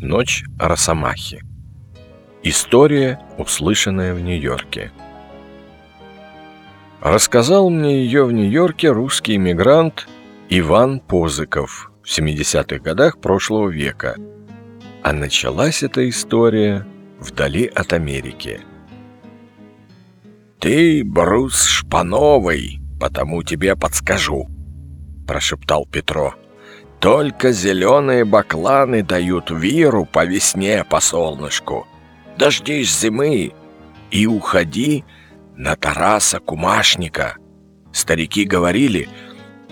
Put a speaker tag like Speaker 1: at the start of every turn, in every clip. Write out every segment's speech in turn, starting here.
Speaker 1: Ночь Росомахи. История, услышанная в Нью-Йорке. Рассказал мне ее в Нью-Йорке русский иммигрант Иван Позыков в 70-х годах прошлого века. А началась эта история вдали от Америки.
Speaker 2: «Ты, Брус Шпановый, потому тебе подскажу», — прошептал Петро. «Только зеленые бакланы дают виру по весне по солнышку. Дождись зимы и уходи на Тараса Кумашника. Старики говорили,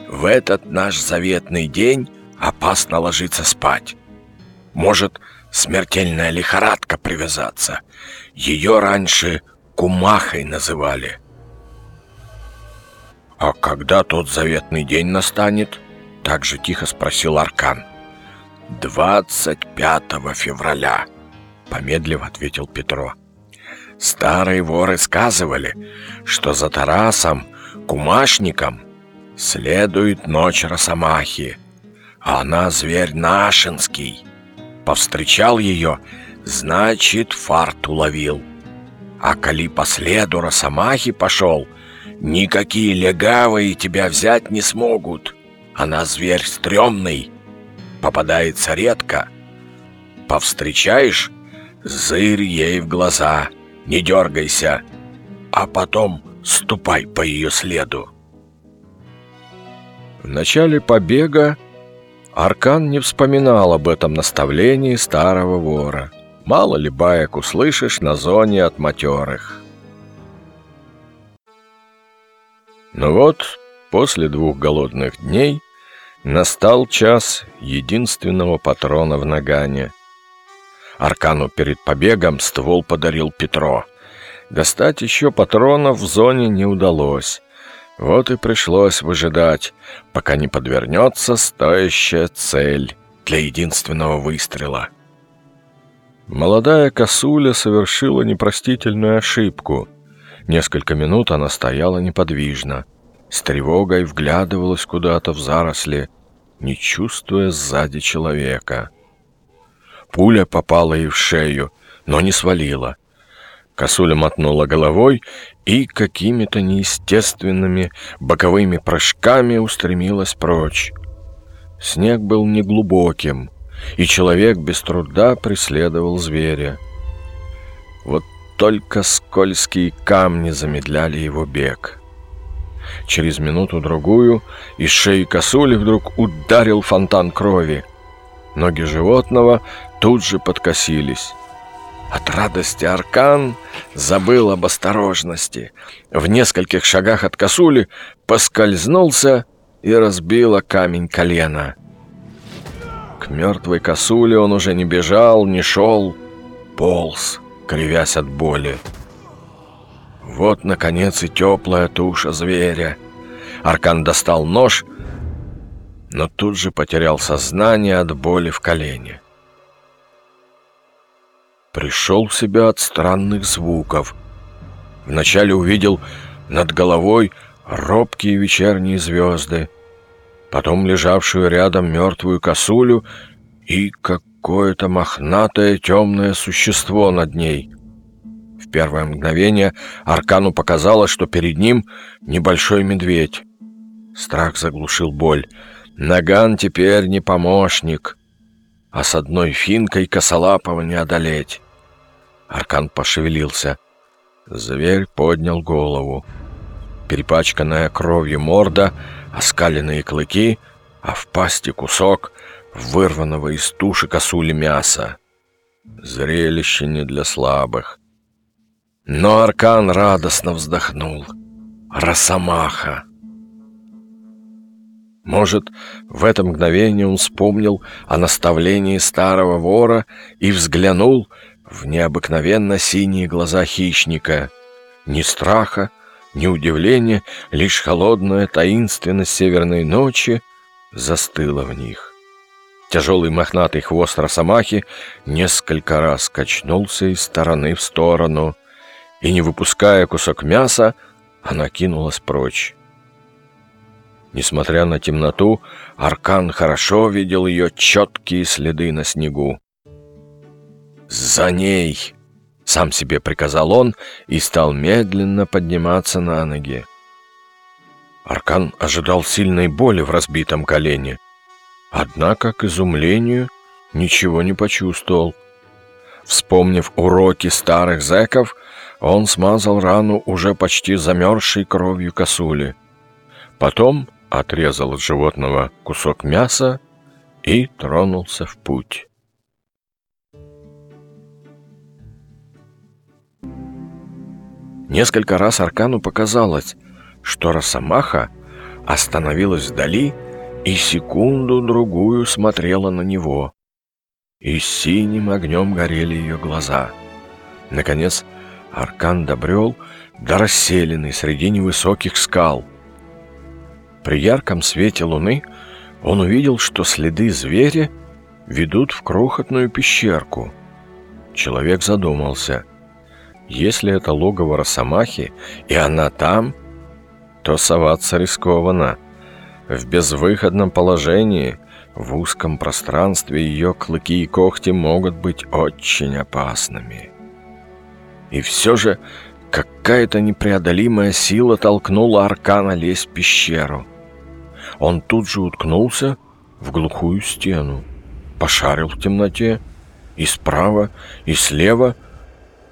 Speaker 2: в этот наш заветный день опасно ложиться спать. Может, смертельная лихорадка привязаться. Ее раньше Кумахой называли.
Speaker 1: «А когда тот заветный день настанет?» Так же тихо спросил Аркан.
Speaker 2: «25 февраля», — помедлив ответил Петро. «Старые воры сказывали, что за Тарасом, кумашником, следует ночь Росомахи, а она зверь нашинский. Повстречал ее, значит, фарт уловил. А коли по следу Росомахи пошел, никакие легавые тебя взять не смогут. Она зверь стрёмный, попадается редко. Повстречаешь, зырь ей в глаза, не дергайся, а потом ступай по ее следу.
Speaker 1: В начале побега Аркан не вспоминал об этом наставлении старого вора. Мало ли баек услышишь на зоне от матерых. Но вот, после двух голодных дней, настал час единственного патрона в нагане. Аркану перед побегом ствол подарил Петро. Достать еще патронов в зоне не удалось. Вот и пришлось выжидать, пока не подвернется стоящая цель для единственного выстрела — Молодая косуля совершила непростительную ошибку. Несколько минут она стояла неподвижно, с тревогой вглядывалась куда-то в заросли, не чувствуя сзади человека. Пуля попала ей в шею, но не свалила. Косуля мотнула головой и какими-то неестественными боковыми прыжками устремилась прочь. Снег был неглубоким — и человек без труда преследовал зверя. Вот только скользкие камни замедляли его бег. Через минуту-другую из шеи косули вдруг ударил фонтан крови. Ноги животного тут же подкосились. От радости Аркан забыл об осторожности. В нескольких шагах от косули поскользнулся и разбила камень колена — к мертвой косуле он уже не бежал, не шел, полз, кривясь от боли. Вот, наконец, и теплая туша зверя. Аркан достал нож, но тут же потерял сознание от боли в колене. Пришел в себя от странных звуков. Вначале увидел над головой робкие вечерние звезды, потом лежавшую рядом мертвую косулю и какое-то мохнатое темное существо над ней. Первое мгновение Аркану показалось, что перед ним небольшой медведь. Страх заглушил боль. Наган теперь не помощник, а с одной финкой косолапого не одолеть. Аркан пошевелился. Зверь поднял голову. Перепачканная кровью морда — оскаленные клыки, а в пасти кусок вырванного из туши косули мяса. Зрелище не для слабых. Но Аркан радостно вздохнул. Росомаха! Может, в это мгновение он вспомнил о наставлении старого вора и взглянул в необыкновенно синие глаза хищника. Ни страха, ни удивления, лишь холодная таинственность северной ночи застыла в них. Тяжелый мохнатый хвост росомахи несколько раз качнулся из стороны в сторону, и, не выпуская кусок мяса, она кинулась прочь. Несмотря на темноту, Аркан хорошо видел ее четкие следы на снегу. «За ней!» — сам себе приказал он и стал медленно подниматься на ноги. Аркан ожидал сильной боли в разбитом колене, однако, к изумлению, ничего не почувствовал. Вспомнив уроки старых зэков, он смазал рану уже почти замерзшей кровью косули. Потом отрезал от животного кусок мяса и тронулся в путь. Несколько раз Аркану показалось, что Росомаха остановилась вдали и секунду-другую смотрела на него. И синим огнем горели ее глаза. Наконец, Аркан добрел до расселенной среди невысоких скал. При ярком свете луны он увидел, что следы зверя ведут в крохотную пещерку. Человек задумался. Если это логово Росомахи, и она там, то соваться рискованно. В безвыходном положении, в узком пространстве ее клыки и когти могут быть очень опасными. И все же какая-то непреодолимая сила толкнула Аркана лезть в пещеру. Он тут же уткнулся в глухую стену, пошарил в темноте, и справа, и слева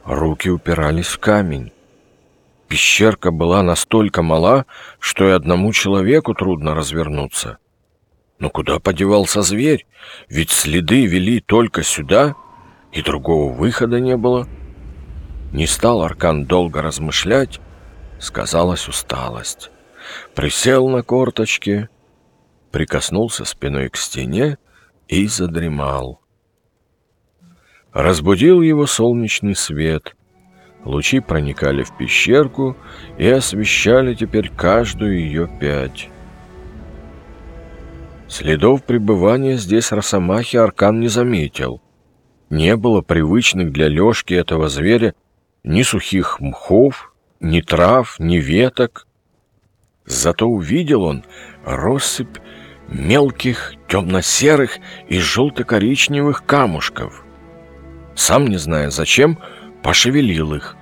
Speaker 1: руки упирались в камень. Пещерка была настолько мала, что и одному человеку трудно развернуться. Но куда подевался зверь? Ведь следы вели только сюда, и другого выхода не было. Не стал Аркан долго размышлять, сказалась усталость. Присел на корточки, прикоснулся спиной к стене и задремал. Разбудил его солнечный свет. Лучи проникали в пещерку и освещали теперь каждую ее пять. Следов пребывания здесь Росомахи Аркан не заметил. Не было привычных для Лешки этого зверя ни сухих мхов, ни трав, ни веток. Зато увидел он россыпь мелких темно-серых и желто-коричневых камушков. Сам не зная зачем, пошевелил их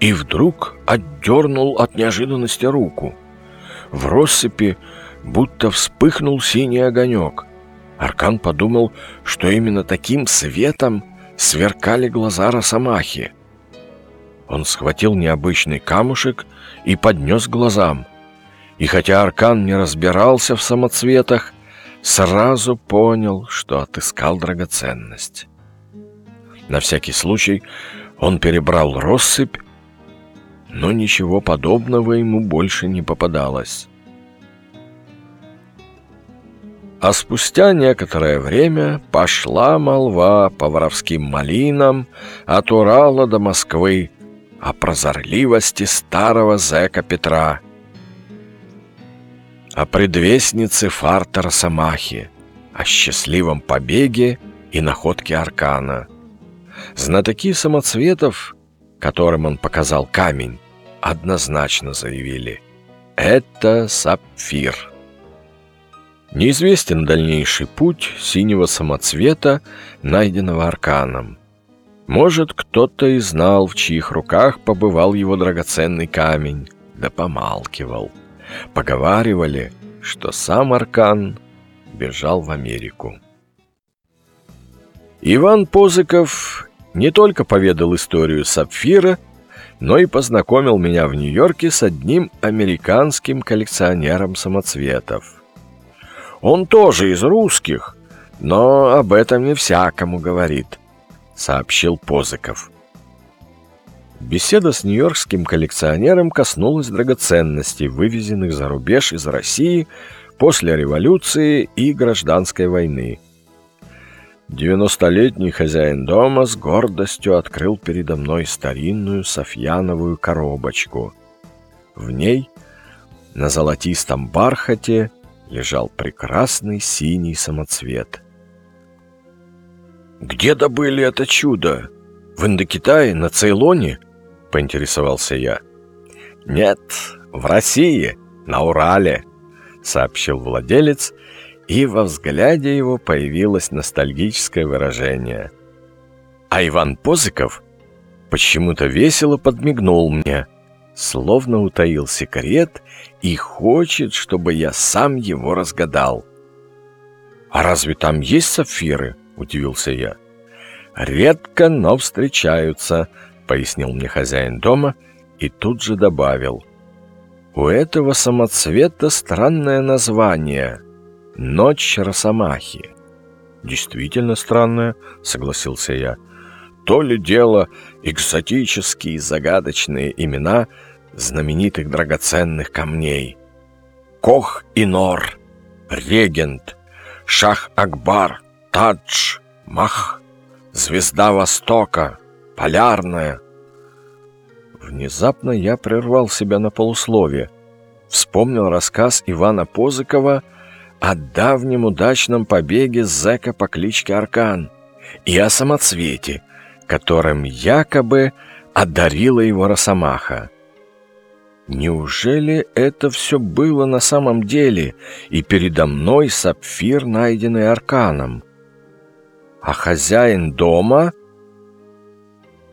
Speaker 1: и вдруг отдернул от неожиданности руку. В россыпи будто вспыхнул синий огонек. Аркан подумал, что именно таким светом сверкали глаза Росомахи. Он схватил необычный камушек и поднес глазам. И хотя Аркан не разбирался в самоцветах, сразу понял, что отыскал драгоценность. На всякий случай он перебрал россыпь, но ничего подобного ему больше не попадалось. А спустя некоторое время пошла молва по воровским малинам от Урала до Москвы о прозорливости старого зэка Петра, о предвестнице фартера Самахи, о счастливом побеге и находке Аркана. Знатоки самоцветов, которым он показал камень, однозначно заявили «Это сапфир». Неизвестен дальнейший путь синего самоцвета, найденного Арканом. Может, кто-то и знал, в чьих руках побывал его драгоценный камень, да помалкивал. Поговаривали, что сам Аркан бежал в Америку. Иван Позыков не только поведал историю Сапфира, но и познакомил меня в Нью-Йорке с одним американским коллекционером самоцветов. Он тоже из русских, но об этом не всякому говорит, сообщил Позыков. Беседа с нью-йоркским коллекционером коснулась драгоценностей, вывезенных за рубеж из России после революции и гражданской войны. Девяностолетний хозяин дома с гордостью открыл передо мной старинную софьяновую коробочку. В ней на золотистом бархате лежал прекрасный синий самоцвет. «Где добыли это чудо? В Индокитае, на Цейлоне?» — поинтересовался я. «Нет, в России, на Урале», — сообщил владелец, и во взгляде его появилось ностальгическое выражение. А Иван Позыков почему-то весело подмигнул мне, словно утаил секрет и хочет, чтобы я сам его разгадал. «А разве там есть сапфиры?» – удивился я. «Редко, но встречаются», – пояснил мне хозяин дома и тут же добавил. «У этого самоцвета странное название – «Ночь Росомахи». «Действительно странное», – согласился я. «То ли дело экзотические загадочные имена знаменитых драгоценных камней. Кох и Нор, Регент, Шах Акбар, Тадж, Мах, Звезда Востока, Полярная. Внезапно я прервал себя на полусловие. Вспомнил рассказ Ивана Позыкова о давнем удачном побеге зэка по кличке Аркан и о самоцвете, которым якобы одарила его Росомаха. Неужели это все было на самом деле, и передо мной сапфир, найденный Арканом? А хозяин дома...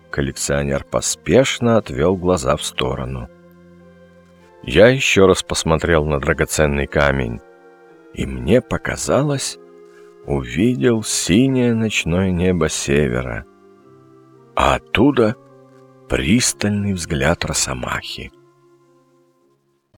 Speaker 1: Коллекционер поспешно отвел глаза в сторону. Я еще раз посмотрел на драгоценный камень, и мне показалось, увидел синее ночное небо севера, а оттуда пристальный взгляд Росомахи.